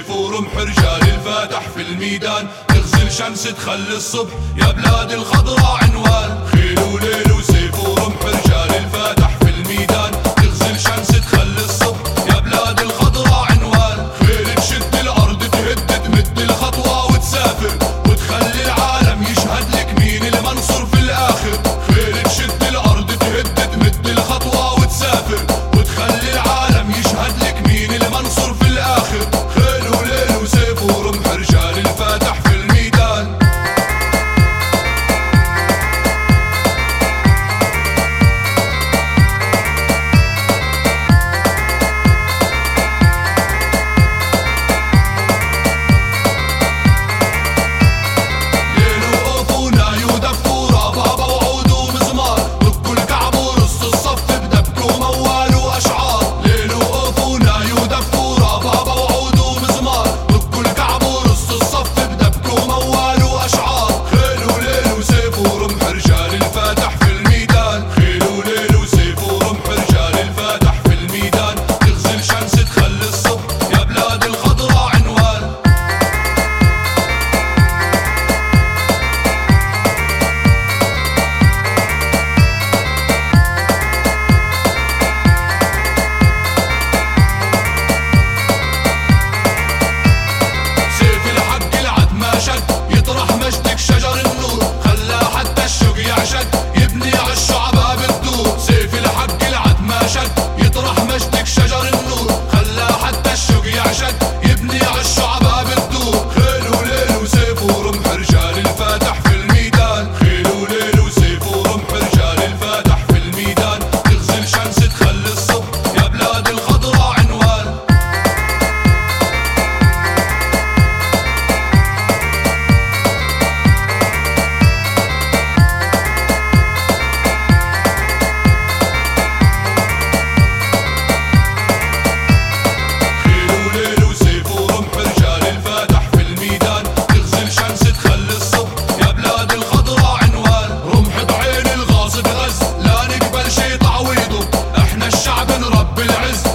بالسيف ورمح رجال الفاتح في الميدان. تغزل شمس تخلي الصبح يا بلاد وليل عن رب العزة.